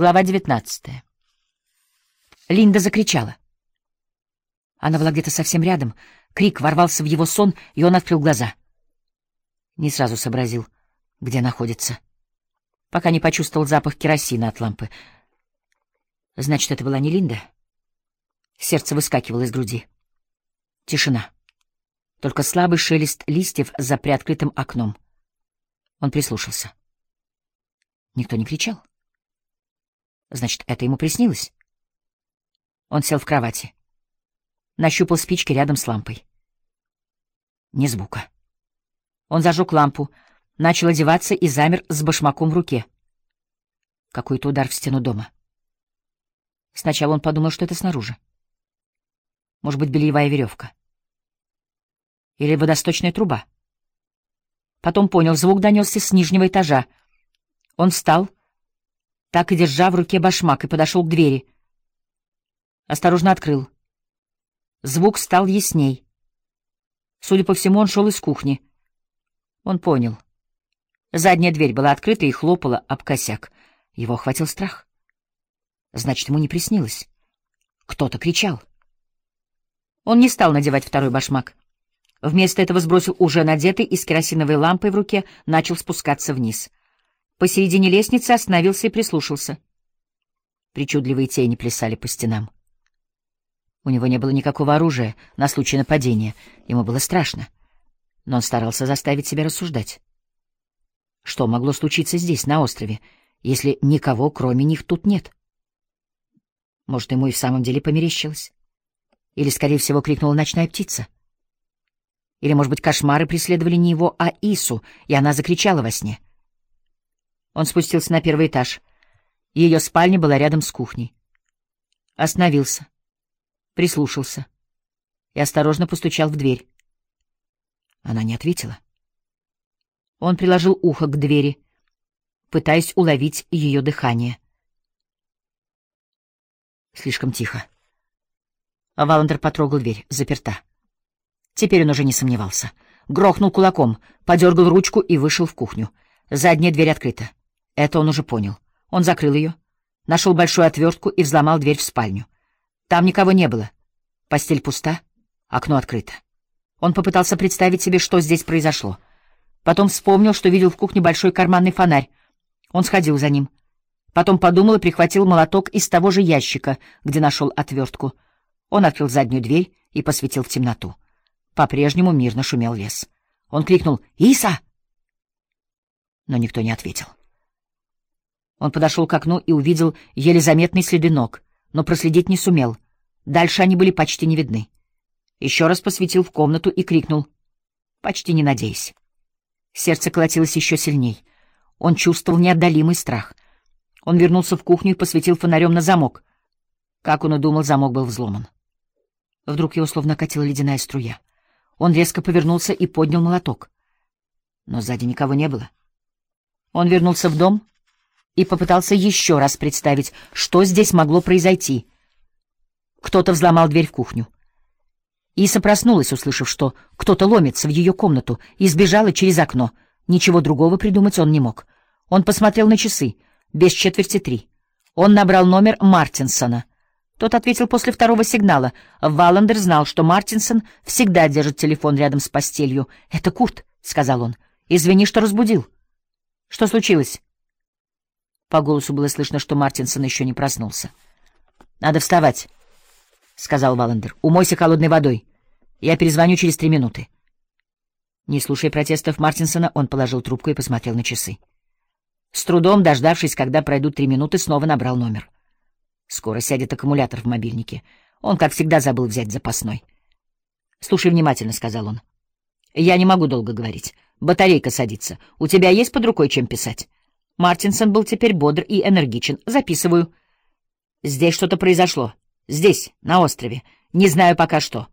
Глава девятнадцатая. Линда закричала. Она была где-то совсем рядом. Крик ворвался в его сон, и он открыл глаза. Не сразу сообразил, где находится. Пока не почувствовал запах керосина от лампы. Значит, это была не Линда? Сердце выскакивало из груди. Тишина. Только слабый шелест листьев за приоткрытым окном. Он прислушался. Никто не кричал. Значит, это ему приснилось. Он сел в кровати. Нащупал спички рядом с лампой. Ни звука. Он зажег лампу, начал одеваться и замер с башмаком в руке. Какой-то удар в стену дома. Сначала он подумал, что это снаружи. Может быть, бельевая веревка. Или водосточная труба. Потом понял, звук донесся с нижнего этажа. Он встал, так и держа в руке башмак, и подошел к двери. Осторожно открыл. Звук стал ясней. Судя по всему, он шел из кухни. Он понял. Задняя дверь была открыта и хлопала об косяк. Его охватил страх. Значит, ему не приснилось. Кто-то кричал. Он не стал надевать второй башмак. Вместо этого сбросил уже надетый и с керосиновой лампой в руке начал спускаться вниз. Посередине лестницы остановился и прислушался. Причудливые тени плясали по стенам. У него не было никакого оружия на случай нападения. Ему было страшно. Но он старался заставить себя рассуждать. Что могло случиться здесь, на острове, если никого, кроме них, тут нет? Может, ему и в самом деле померещилось? Или, скорее всего, крикнула ночная птица? Или, может быть, кошмары преследовали не его, а Ису, и она закричала во сне — он спустился на первый этаж. Ее спальня была рядом с кухней. Остановился, прислушался и осторожно постучал в дверь. Она не ответила. Он приложил ухо к двери, пытаясь уловить ее дыхание. Слишком тихо. Валандер потрогал дверь, заперта. Теперь он уже не сомневался. Грохнул кулаком, подергал ручку и вышел в кухню. Задняя дверь открыта. Это он уже понял. Он закрыл ее, нашел большую отвертку и взломал дверь в спальню. Там никого не было. Постель пуста, окно открыто. Он попытался представить себе, что здесь произошло. Потом вспомнил, что видел в кухне большой карманный фонарь. Он сходил за ним. Потом подумал и прихватил молоток из того же ящика, где нашел отвертку. Он открыл заднюю дверь и посветил в темноту. По-прежнему мирно шумел лес. Он крикнул «Иса!» Но никто не ответил. Он подошел к окну и увидел еле заметные следы ног, но проследить не сумел. Дальше они были почти не видны. Еще раз посветил в комнату и крикнул, почти не надеясь. Сердце колотилось еще сильней. Он чувствовал неотдалимый страх. Он вернулся в кухню и посветил фонарем на замок. Как он и думал, замок был взломан. Вдруг его словно катила ледяная струя. Он резко повернулся и поднял молоток. Но сзади никого не было. Он вернулся в дом и попытался еще раз представить, что здесь могло произойти. Кто-то взломал дверь в кухню. Иса проснулась, услышав, что кто-то ломится в ее комнату, и сбежала через окно. Ничего другого придумать он не мог. Он посмотрел на часы. Без четверти три. Он набрал номер Мартинсона. Тот ответил после второго сигнала. Валандер знал, что Мартинсон всегда держит телефон рядом с постелью. «Это Курт», — сказал он. «Извини, что разбудил». «Что случилось?» По голосу было слышно, что Мартинсон еще не проснулся. «Надо вставать», — сказал Валандер. «Умойся холодной водой. Я перезвоню через три минуты». Не слушая протестов Мартинсона, он положил трубку и посмотрел на часы. С трудом, дождавшись, когда пройдут три минуты, снова набрал номер. Скоро сядет аккумулятор в мобильнике. Он, как всегда, забыл взять запасной. «Слушай внимательно», — сказал он. «Я не могу долго говорить. Батарейка садится. У тебя есть под рукой чем писать?» Мартинсон был теперь бодр и энергичен. Записываю. Здесь что-то произошло. Здесь, на острове. Не знаю пока что.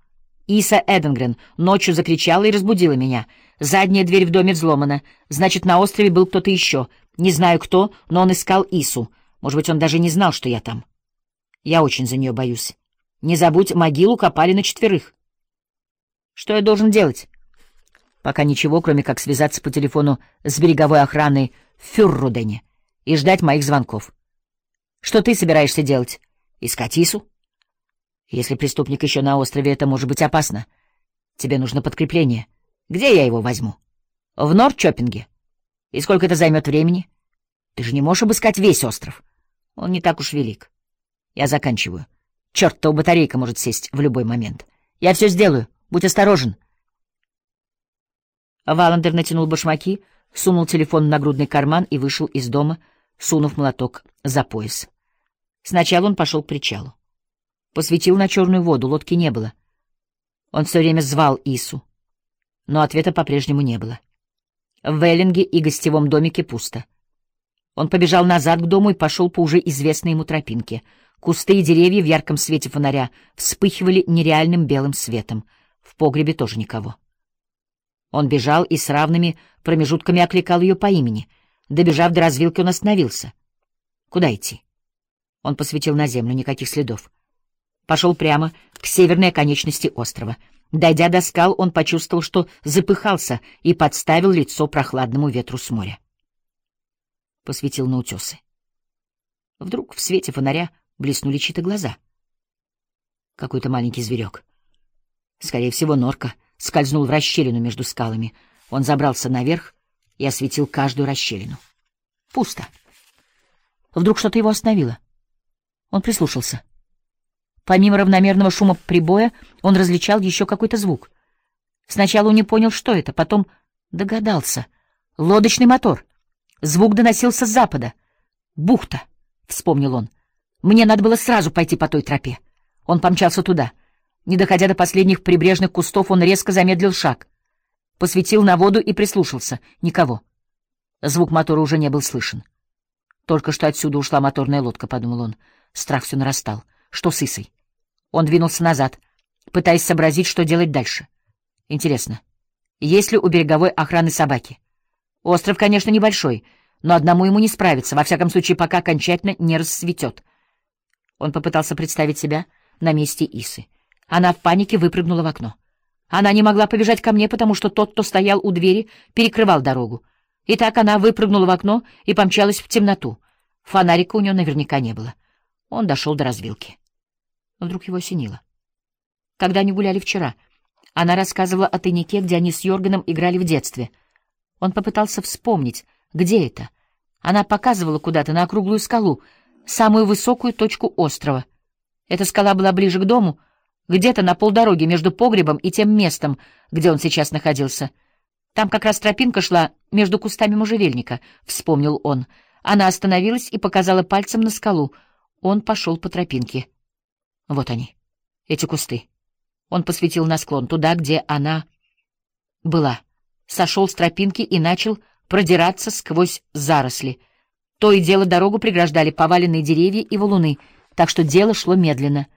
Иса Эденгрен ночью закричала и разбудила меня. Задняя дверь в доме взломана. Значит, на острове был кто-то еще. Не знаю кто, но он искал Ису. Может быть, он даже не знал, что я там. Я очень за нее боюсь. Не забудь, могилу копали на четверых. Что я должен делать? Пока ничего, кроме как связаться по телефону с береговой охраной Фюррудене и ждать моих звонков. Что ты собираешься делать? Искать Ису? Если преступник еще на острове, это может быть опасно. Тебе нужно подкрепление. Где я его возьму? В Норчопинге. И сколько это займет времени? Ты же не можешь обыскать весь остров. Он не так уж велик. Я заканчиваю. Чёртова батарейка может сесть в любой момент. Я все сделаю. Будь осторожен. Валандер натянул башмаки, сунул телефон в нагрудный карман и вышел из дома, сунув молоток за пояс. Сначала он пошел к причалу. Посветил на черную воду, лодки не было. Он все время звал Ису, но ответа по-прежнему не было. В Веллинге и гостевом домике пусто. Он побежал назад к дому и пошел по уже известной ему тропинке. Кусты и деревья в ярком свете фонаря вспыхивали нереальным белым светом. В погребе тоже никого. Он бежал и с равными промежутками окликал ее по имени. Добежав до развилки, он остановился. Куда идти? Он посветил на землю, никаких следов. Пошел прямо к северной оконечности острова. Дойдя до скал, он почувствовал, что запыхался и подставил лицо прохладному ветру с моря. Посветил на утесы. Вдруг в свете фонаря блеснули чьи-то глаза. Какой-то маленький зверек. Скорее всего, норка — скользнул в расщелину между скалами. Он забрался наверх и осветил каждую расщелину. Пусто. Вдруг что-то его остановило. Он прислушался. Помимо равномерного шума прибоя, он различал еще какой-то звук. Сначала он не понял, что это, потом догадался. Лодочный мотор. Звук доносился с запада. «Бухта», — вспомнил он. «Мне надо было сразу пойти по той тропе». Он помчался туда — не доходя до последних прибрежных кустов, он резко замедлил шаг. Посветил на воду и прислушался. Никого. Звук мотора уже не был слышен. Только что отсюда ушла моторная лодка, — подумал он. Страх все нарастал. Что с Исой? Он двинулся назад, пытаясь сообразить, что делать дальше. Интересно, есть ли у береговой охраны собаки? Остров, конечно, небольшой, но одному ему не справиться, во всяком случае, пока окончательно не расцветет. Он попытался представить себя на месте Исы. Она в панике выпрыгнула в окно. Она не могла побежать ко мне, потому что тот, кто стоял у двери, перекрывал дорогу. И так она выпрыгнула в окно и помчалась в темноту. Фонарика у нее наверняка не было. Он дошел до развилки. Вдруг его осенило. Когда они гуляли вчера, она рассказывала о тайнике, где они с Йорганом играли в детстве. Он попытался вспомнить, где это. Она показывала куда-то на округлую скалу, самую высокую точку острова. Эта скала была ближе к дому — где-то на полдороге между погребом и тем местом, где он сейчас находился. Там как раз тропинка шла между кустами можжевельника, — вспомнил он. Она остановилась и показала пальцем на скалу. Он пошел по тропинке. Вот они, эти кусты. Он посветил на склон, туда, где она была. Сошел с тропинки и начал продираться сквозь заросли. То и дело дорогу преграждали поваленные деревья и валуны, так что дело шло медленно —